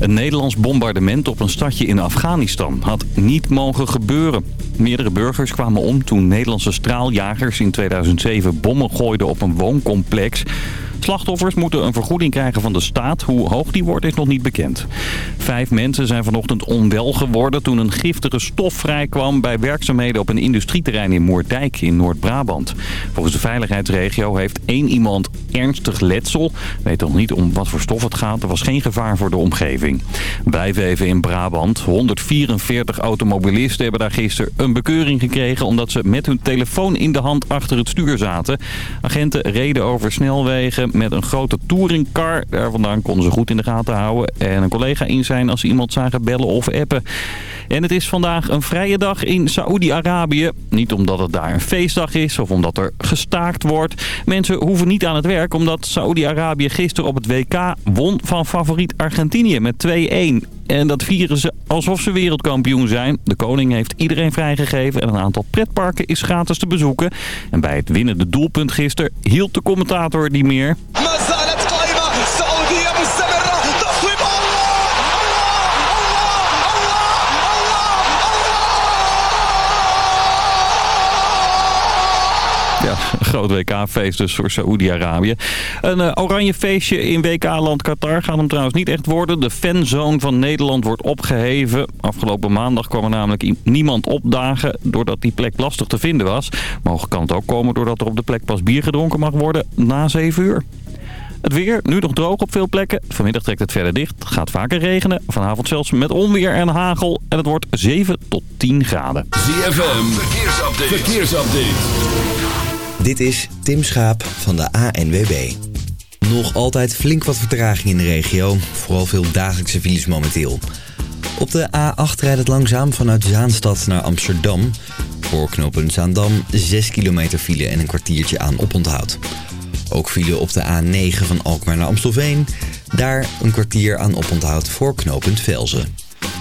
Een Nederlands bombardement op een stadje in Afghanistan had niet mogen gebeuren. Meerdere burgers kwamen om toen Nederlandse straaljagers in 2007 bommen gooiden op een wooncomplex. Slachtoffers moeten een vergoeding krijgen van de staat. Hoe hoog die wordt is nog niet bekend. Vijf mensen zijn vanochtend onwel geworden toen een giftige stof vrijkwam bij werkzaamheden op een industrieterrein in Moerdijk in Noord-Brabant. Volgens de veiligheidsregio heeft één iemand ernstig letsel. Weet nog niet om wat voor stof het gaat. Er was geen gevaar voor de omgeving. Blijven even in Brabant. 144 automobilisten hebben daar gisteren een bekeuring gekregen omdat ze met hun telefoon in de hand achter het stuur zaten. Agenten reden over snelwegen met een grote touringcar. Daar vandaan konden ze goed in de gaten houden. En een collega in zijn als ze iemand zagen bellen of appen. En het is vandaag een vrije dag in Saoedi-Arabië. Niet omdat het daar een feestdag is of omdat er gestaakt wordt. Mensen hoeven niet aan het werk omdat Saoedi-Arabië gisteren op het WK won van favoriet Argentinië met 2-1. En dat vieren ze alsof ze wereldkampioen zijn. De koning heeft iedereen vrijgegeven en een aantal pretparken is gratis te bezoeken. En bij het winnende doelpunt gisteren hield de commentator die meer. Groot WK-feest dus voor Saoedi-Arabië. Een uh, oranje feestje in WK-land Qatar gaat hem trouwens niet echt worden. De fanzone van Nederland wordt opgeheven. Afgelopen maandag kwam er namelijk niemand opdagen doordat die plek lastig te vinden was. Mogelijk kan het ook komen doordat er op de plek pas bier gedronken mag worden na 7 uur. Het weer, nu nog droog op veel plekken. Vanmiddag trekt het verder dicht. Gaat vaker regenen. Vanavond zelfs met onweer en hagel. En het wordt 7 tot 10 graden. ZFM, verkeersupdate. verkeersupdate. Dit is Tim Schaap van de ANWB. Nog altijd flink wat vertraging in de regio. Vooral veel dagelijkse files momenteel. Op de A8 rijdt het langzaam vanuit Zaanstad naar Amsterdam. Voor knooppunt Zaandam 6 kilometer file en een kwartiertje aan oponthoud. Ook file op de A9 van Alkmaar naar Amstelveen. Daar een kwartier aan oponthoud voor knooppunt Velzen.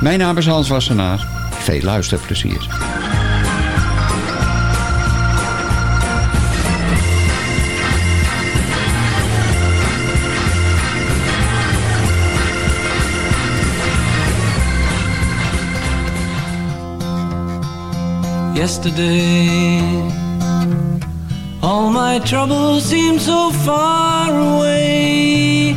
mijn naam is Hans Wassenaar. Veel luisterplezier. Yesterday All my troubles seem so far away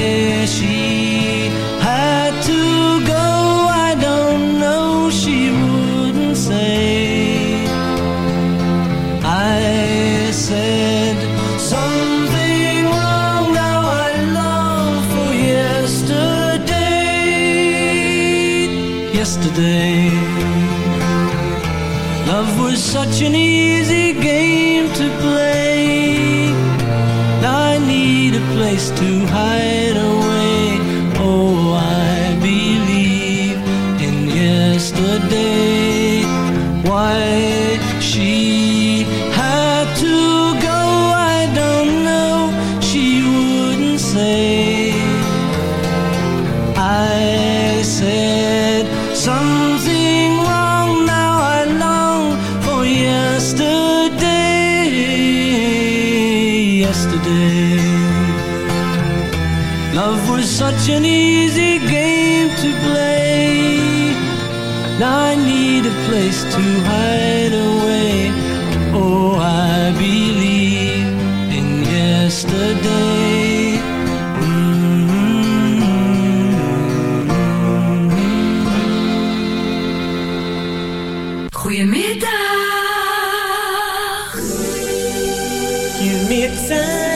was Goedemiddag. Goedemiddag.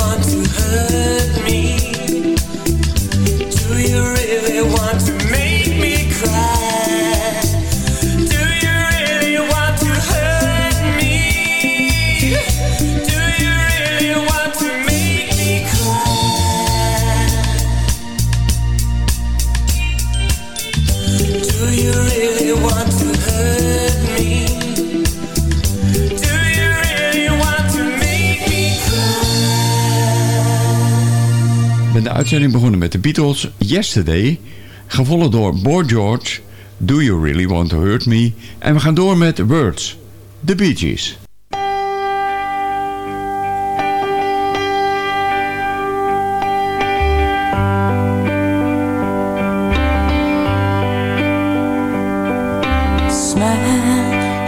Want to hurt me. uitzending begonnen met de Beatles, Yesterday, gevolgd door Boy George, Do You Really Want To Hurt Me? En we gaan door met Words, The Bee Gees. Smile,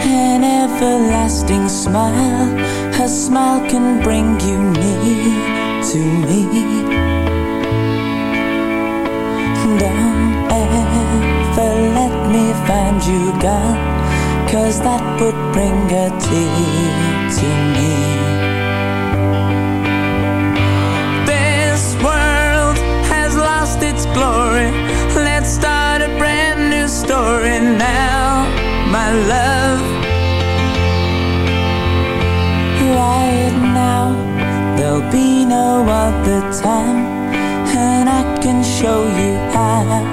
an everlasting smile. A smile can bring you near to me. Gone, cause that would bring a tear to me. This world has lost its glory. Let's start a brand new story now, my love. Right now, there'll be no other time, and I can show you how,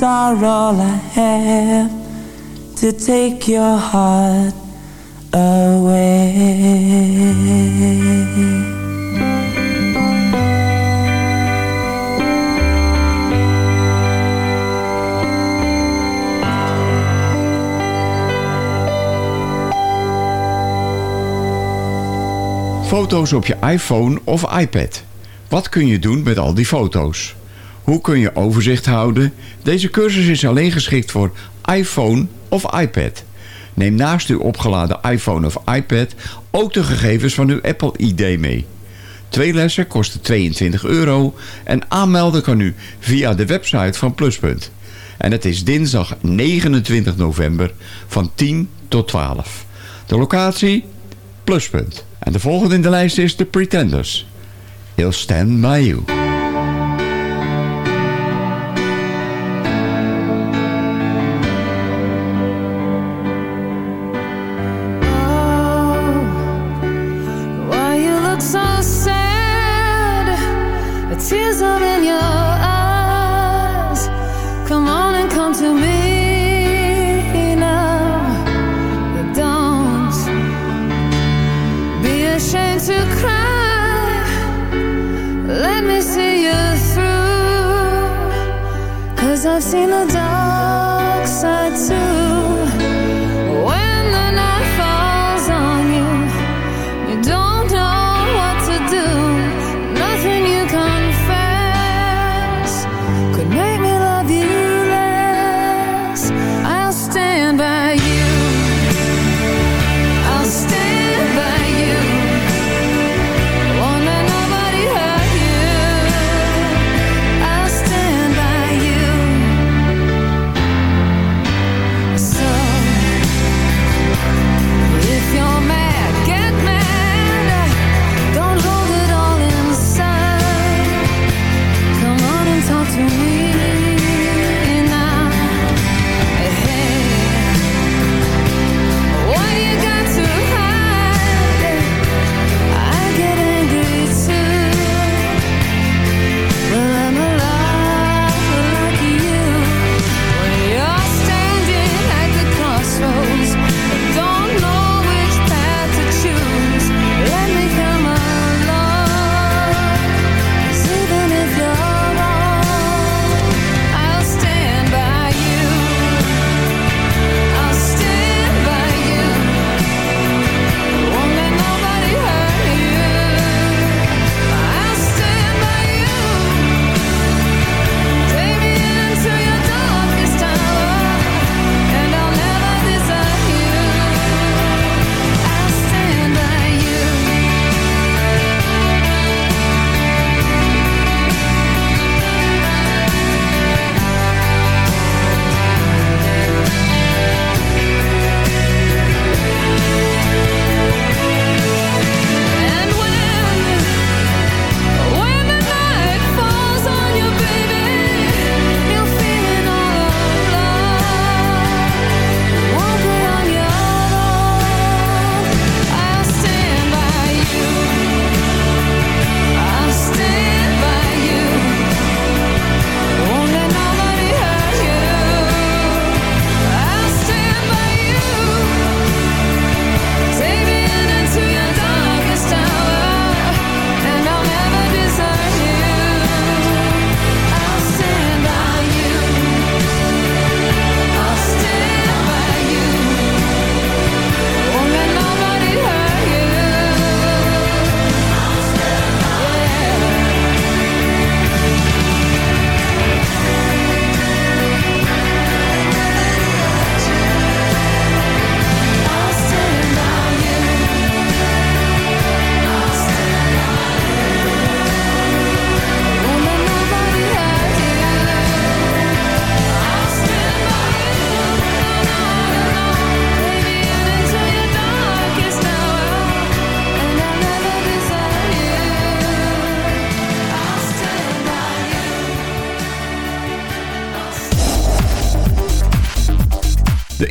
Words are all I have to take your heart away. Foto's op je iPhone of iPad. Wat kun je doen met al die foto's? Hoe kun je overzicht houden? Deze cursus is alleen geschikt voor iPhone of iPad. Neem naast uw opgeladen iPhone of iPad ook de gegevens van uw Apple ID mee. Twee lessen kosten 22 euro en aanmelden kan u via de website van Pluspunt. En het is dinsdag 29 november van 10 tot 12. De locatie? Pluspunt. En de volgende in de lijst is The Pretenders. He'll stand by you.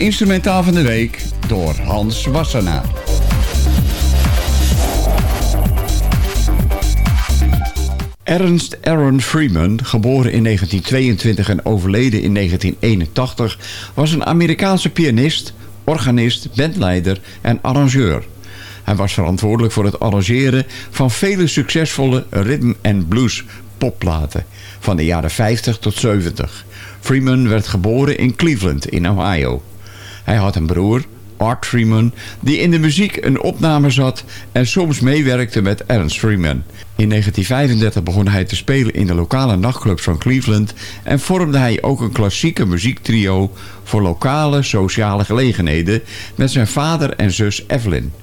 Instrumentaal van de week door Hans Wassenaar. Ernst Aaron Freeman, geboren in 1922 en overleden in 1981, was een Amerikaanse pianist, organist, bandleider en arrangeur. Hij was verantwoordelijk voor het arrangeren van vele succesvolle rhythm and blues popplaten van de jaren 50 tot 70. Freeman werd geboren in Cleveland in Ohio. Hij had een broer, Art Freeman, die in de muziek een opname zat en soms meewerkte met Ernst Freeman. In 1935 begon hij te spelen in de lokale nachtclubs van Cleveland en vormde hij ook een klassieke muziektrio voor lokale sociale gelegenheden met zijn vader en zus Evelyn.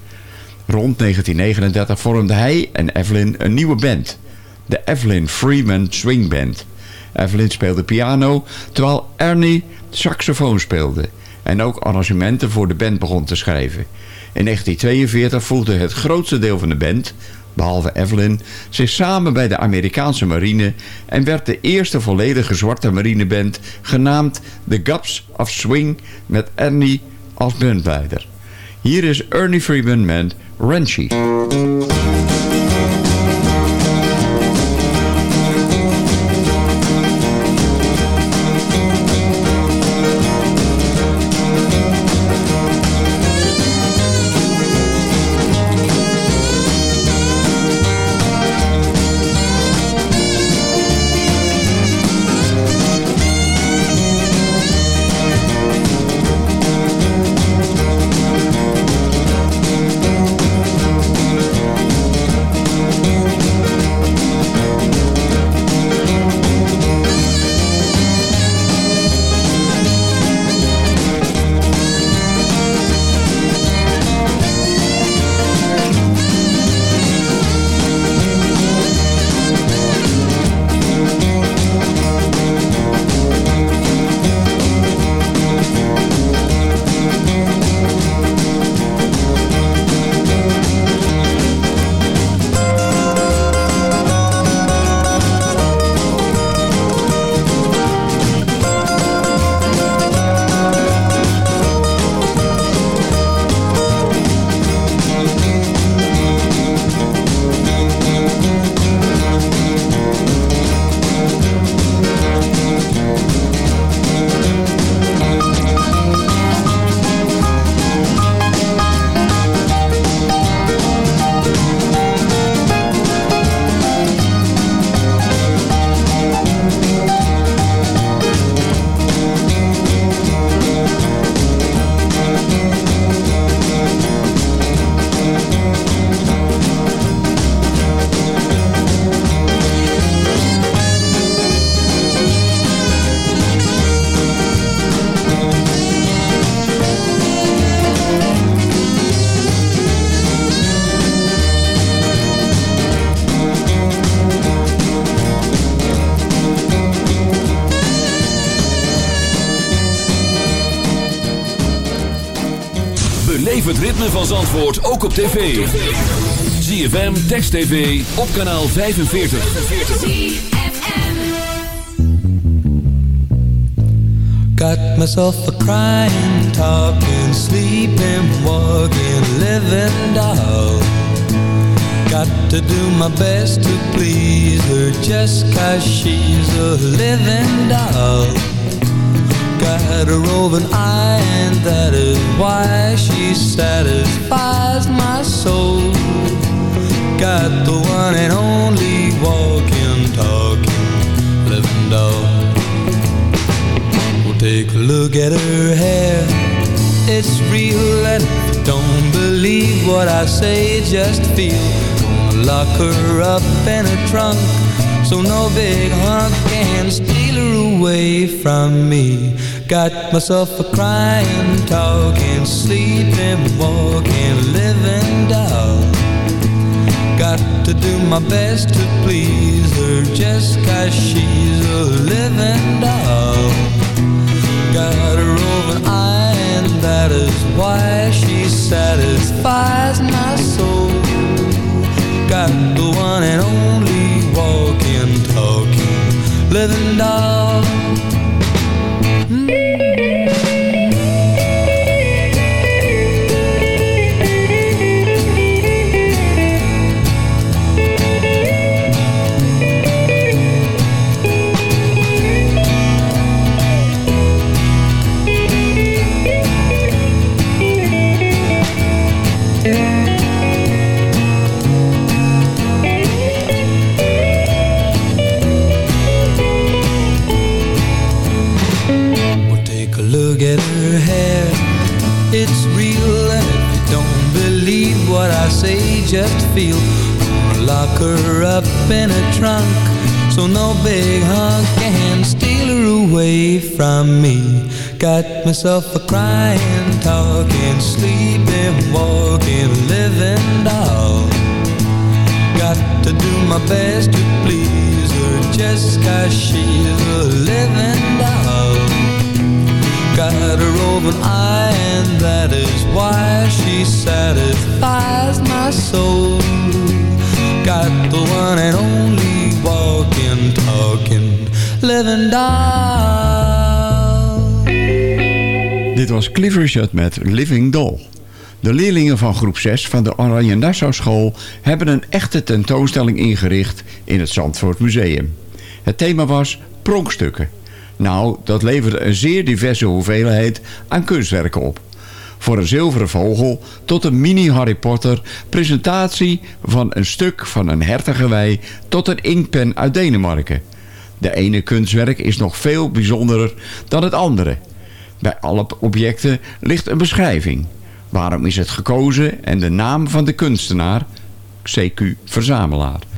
Rond 1939 vormde hij en Evelyn een nieuwe band, de Evelyn Freeman Swing Band. Evelyn speelde piano, terwijl Ernie saxofoon speelde en ook arrangementen voor de band begon te schrijven. In 1942 voegde het grootste deel van de band, behalve Evelyn, zich samen bij de Amerikaanse marine en werd de eerste volledige zwarte marineband genaamd The Gaps of Swing met Ernie als bandleider. Hier is Ernie Freeman met Wrenchy. Zandvoort ook op tv. ZFM, Text TV, op kanaal 45. Got myself a crying, talking, sleeping, walking, living doll. Got to do my best to please her just cause she's a living doll. Got a roving eye and that is why she satisfies my soul. Got the one and only walking, talking, living doll. Well, take a look at her hair. It's real and if you don't believe what I say, just feel. Gonna lock her up in a trunk so no big hunk can steal her away from me. Got myself a crying, talking, sleeping, walking, living doll. Got to do my best to please her just cause she's a living doll. Got a roving eye and that is why she satisfies my soul. Got the one and only walking, talking, living doll. Hmm. Feel. Gonna lock her up in a trunk so no big hunk can steal her away from me. Got myself a crying, talking, sleeping, walking, living doll. Got to do my best to please her just cause she's a living doll. Got a roving eye and that is why she satisfies my soul. Got the one and only walking, talking, living doll. Dit was Cliff Richard met Living Doll. De leerlingen van groep 6 van de Oranje Nassau School hebben een echte tentoonstelling ingericht in het Zandvoort Museum. Het thema was pronkstukken. Nou, dat leverde een zeer diverse hoeveelheid aan kunstwerken op. Voor een zilveren vogel tot een mini Harry Potter presentatie van een stuk van een hertigenwei tot een inkpen uit Denemarken. De ene kunstwerk is nog veel bijzonderer dan het andere. Bij alle objecten ligt een beschrijving. Waarom is het gekozen en de naam van de kunstenaar, CQ Verzamelaar.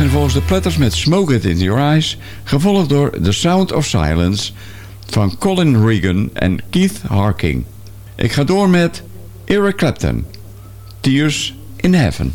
Waren achtervolgens de Platters met Smoke It In Your Eyes... gevolgd door The Sound of Silence van Colin Regan en Keith Harking. Ik ga door met Eric Clapton, Tears in Heaven.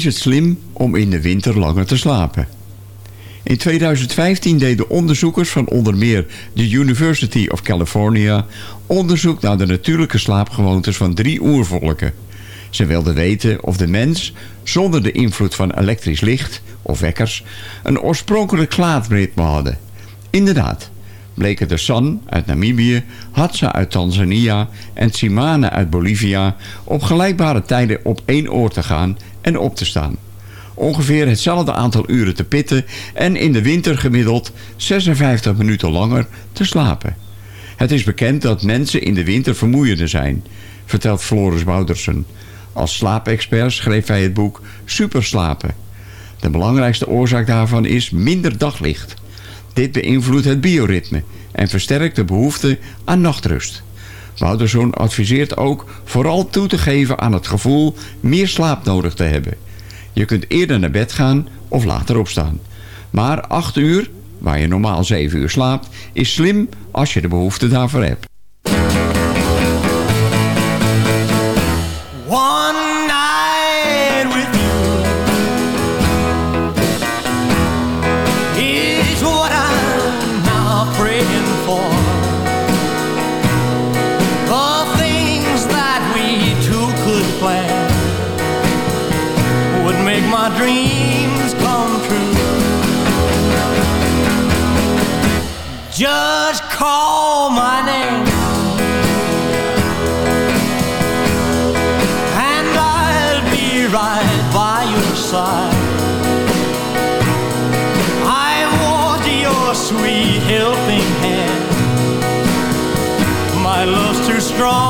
Is het slim om in de winter langer te slapen? In 2015 deden onderzoekers van onder meer de University of California... onderzoek naar de natuurlijke slaapgewoontes van drie oervolken. Ze wilden weten of de mens, zonder de invloed van elektrisch licht of wekkers, een oorspronkelijk slaapritme hadden. Inderdaad, bleken de San uit Namibië, Hadza uit Tanzania en Tsimane uit Bolivia op gelijkbare tijden op één oor te gaan en op te staan. Ongeveer hetzelfde aantal uren te pitten en in de winter gemiddeld 56 minuten langer te slapen. Het is bekend dat mensen in de winter vermoeiender zijn, vertelt Floris Woutersen. Als slaapexpert schreef hij het boek Superslapen. De belangrijkste oorzaak daarvan is minder daglicht. Dit beïnvloedt het bioritme en versterkt de behoefte aan nachtrust. Wouterson adviseert ook vooral toe te geven aan het gevoel meer slaap nodig te hebben. Je kunt eerder naar bed gaan of later opstaan. Maar 8 uur, waar je normaal 7 uur slaapt, is slim als je de behoefte daarvoor hebt. One strong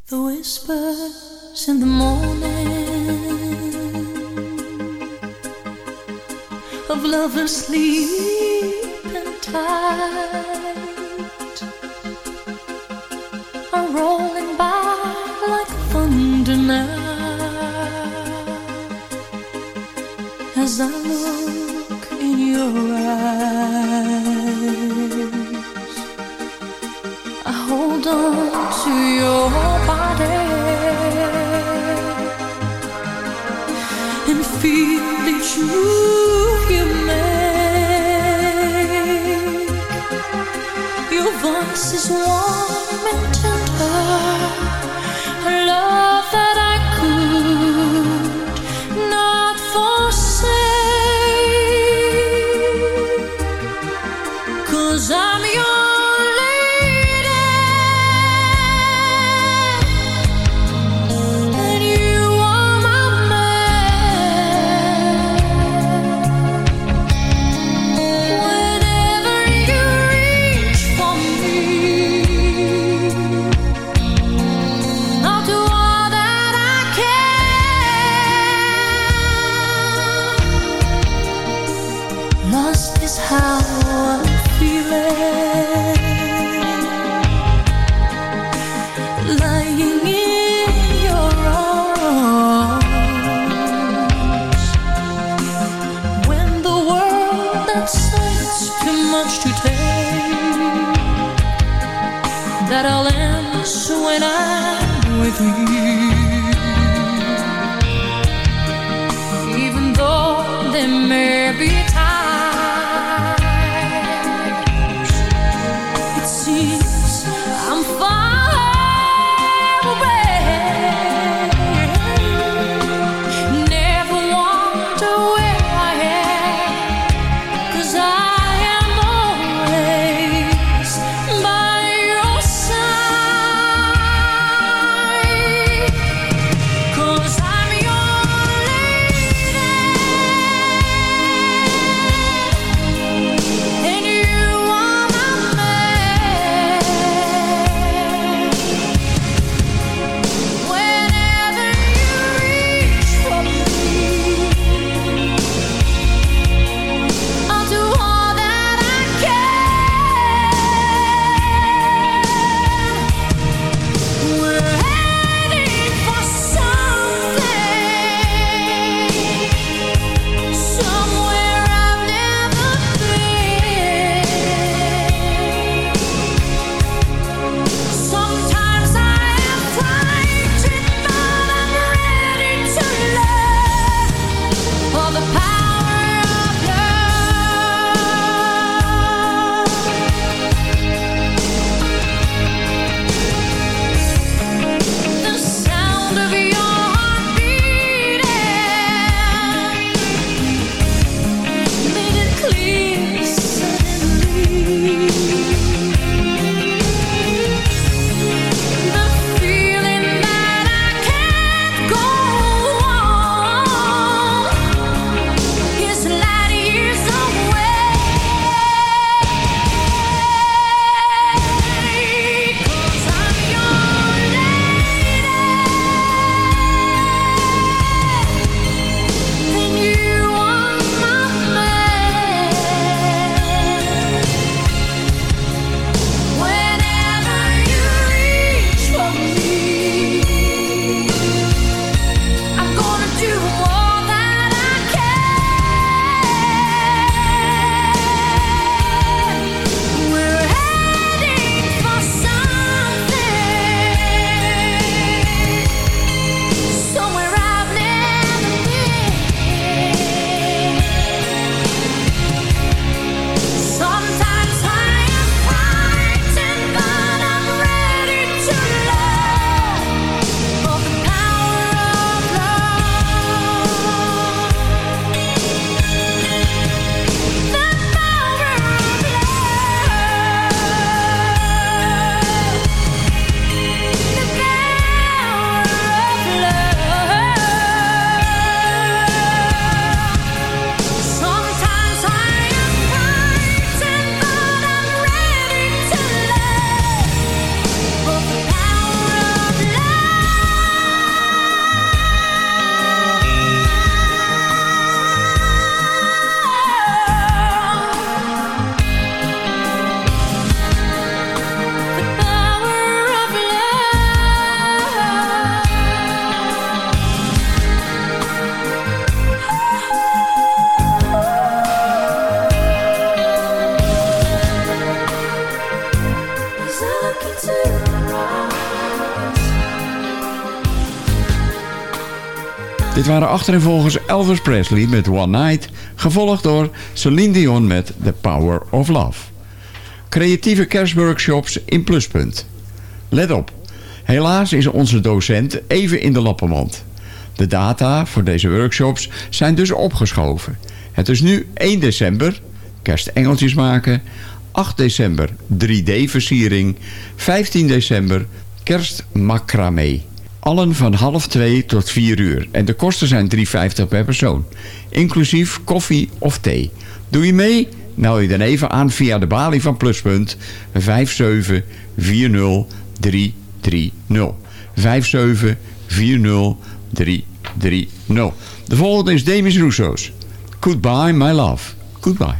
Your voice waren achtereenvolgens Elvis Presley met One Night, gevolgd door Celine Dion met The Power of Love. Creatieve kerstworkshops in Pluspunt. Let op, helaas is onze docent even in de lappenmand. De data voor deze workshops zijn dus opgeschoven. Het is nu 1 december, kerstengeltjes maken, 8 december 3D-versiering, 15 december kerstmacramé. Allen van half 2 tot 4 uur. En de kosten zijn 3,50 per persoon. Inclusief koffie of thee. Doe je mee? Meld je dan even aan via de balie van Pluspunt 5740330. 5740330. De volgende is Demis Rousseau's. Goodbye, my love. Goodbye.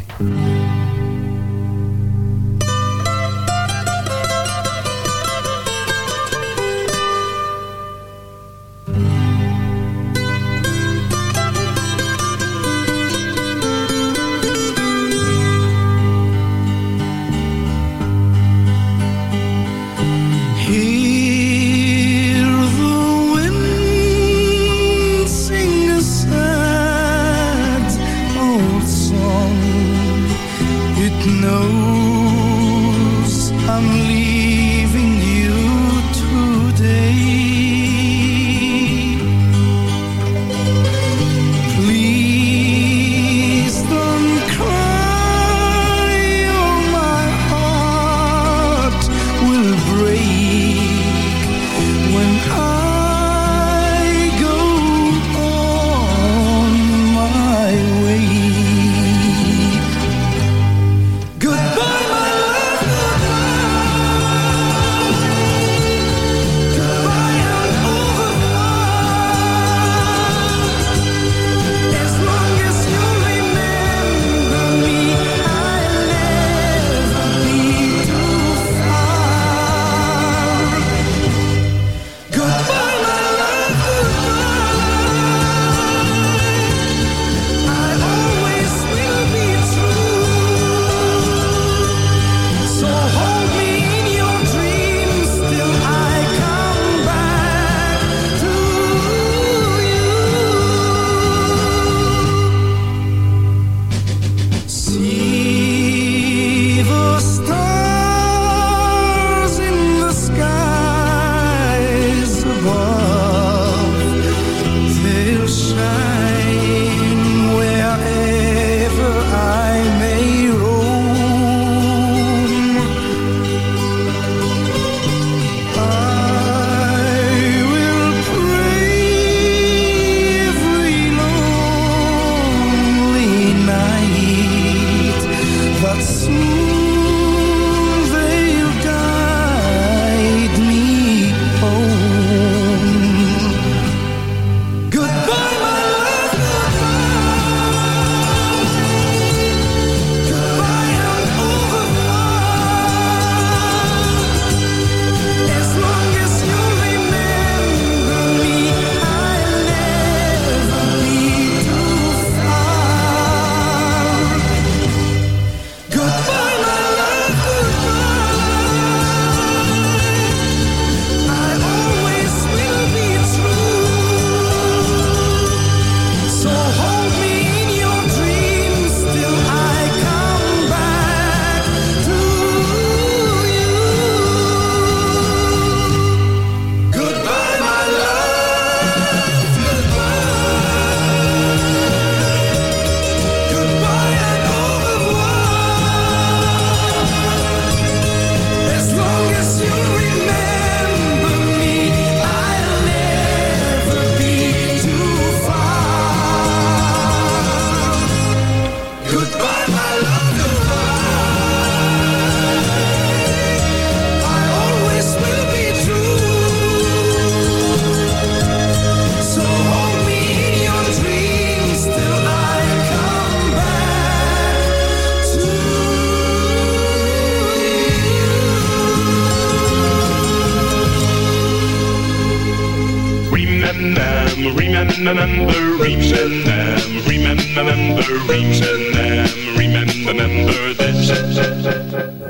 Remember, remember, remember,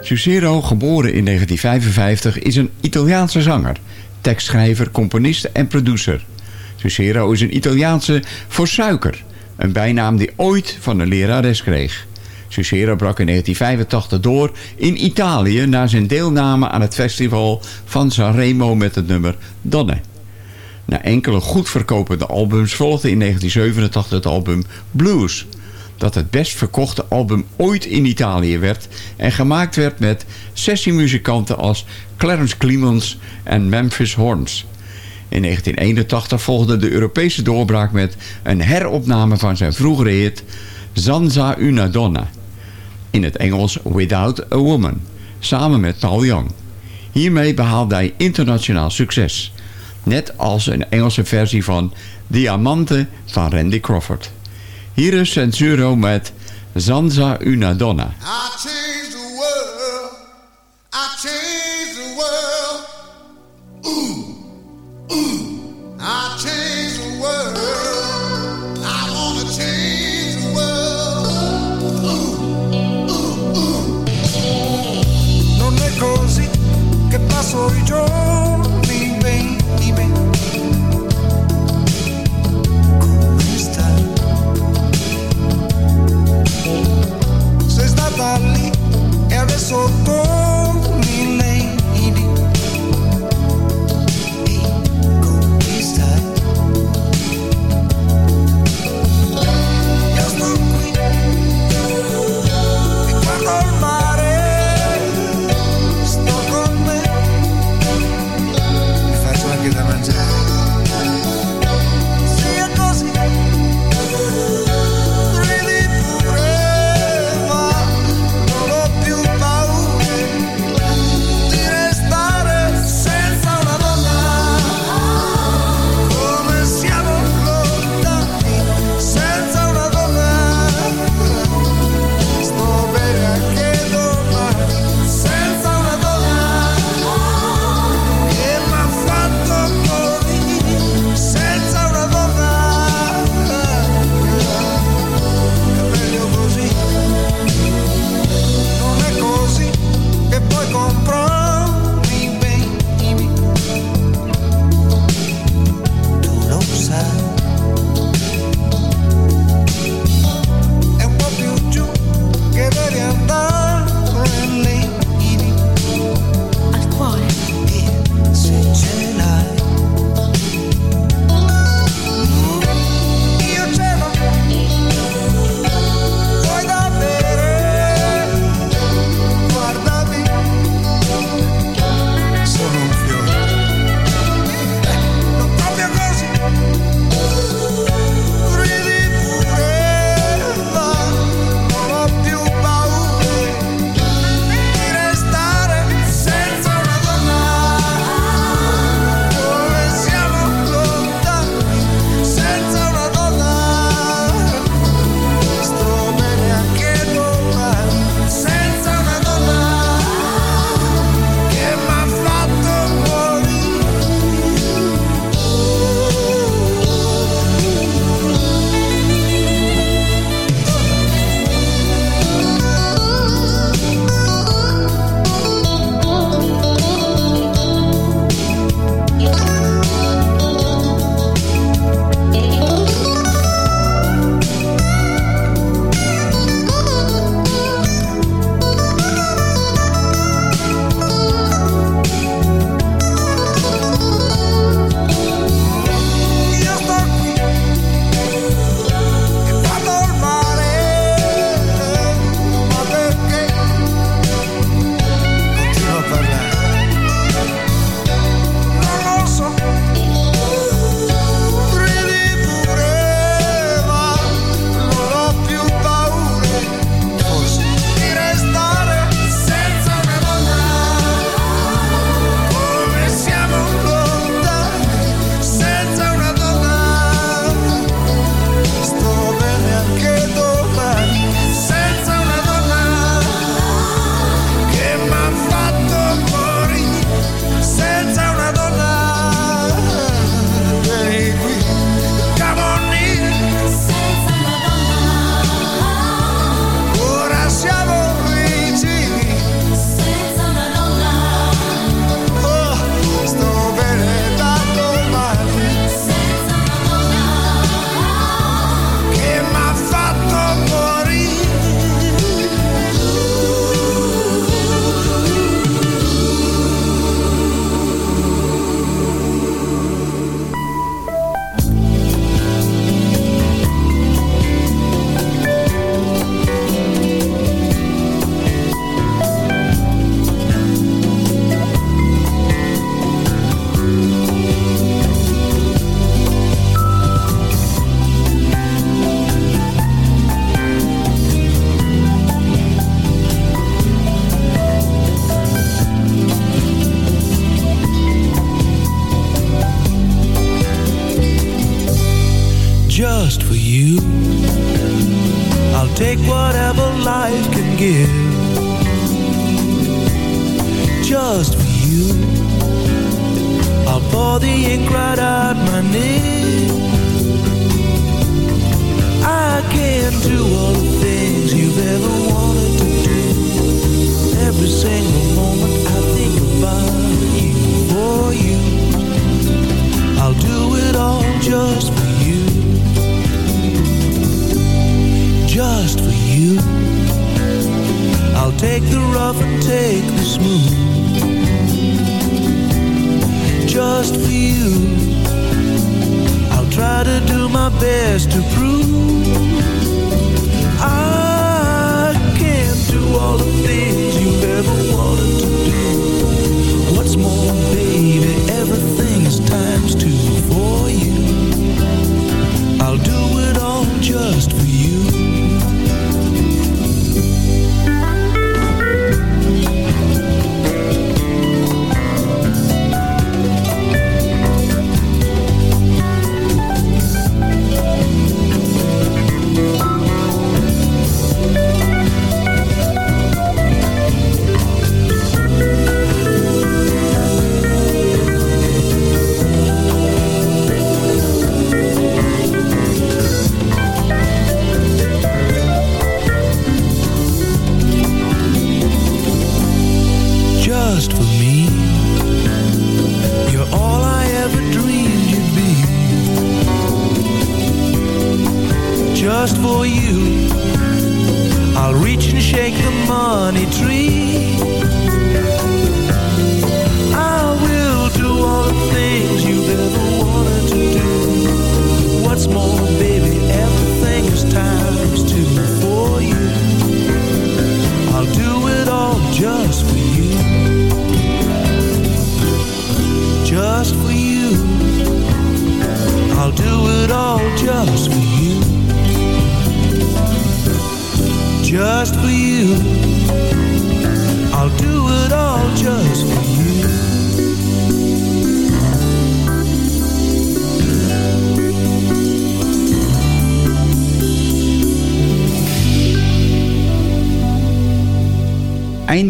remember, geboren in 1955, is een Italiaanse zanger, tekstschrijver, componist en producer. Sucero is een Italiaanse voor suiker, een bijnaam die ooit van een lerares kreeg. Sucero brak in 1985 door in Italië na zijn deelname aan het festival van Sanremo met het nummer Donne. Na enkele goed verkopende albums volgde in 1987 het album Blues, dat het best verkochte album ooit in Italië werd en gemaakt werd met sessiemuzikanten als Clarence Clemons en Memphis Horns. In 1981 volgde de Europese doorbraak met een heropname van zijn vroegere hit Zanza una donna. In het Engels Without a Woman, samen met Paul Young. Hiermee behaalde hij internationaal succes. Net als een Engelse versie van Diamante van Randy Crawford. Hier is Censuro met Zanza una donna. I changed the world. I changed the world. Ooh, ooh. I changed the world. I wanna change the world. Ooh, ooh, ooh. Non è così che passo i giorni, dime.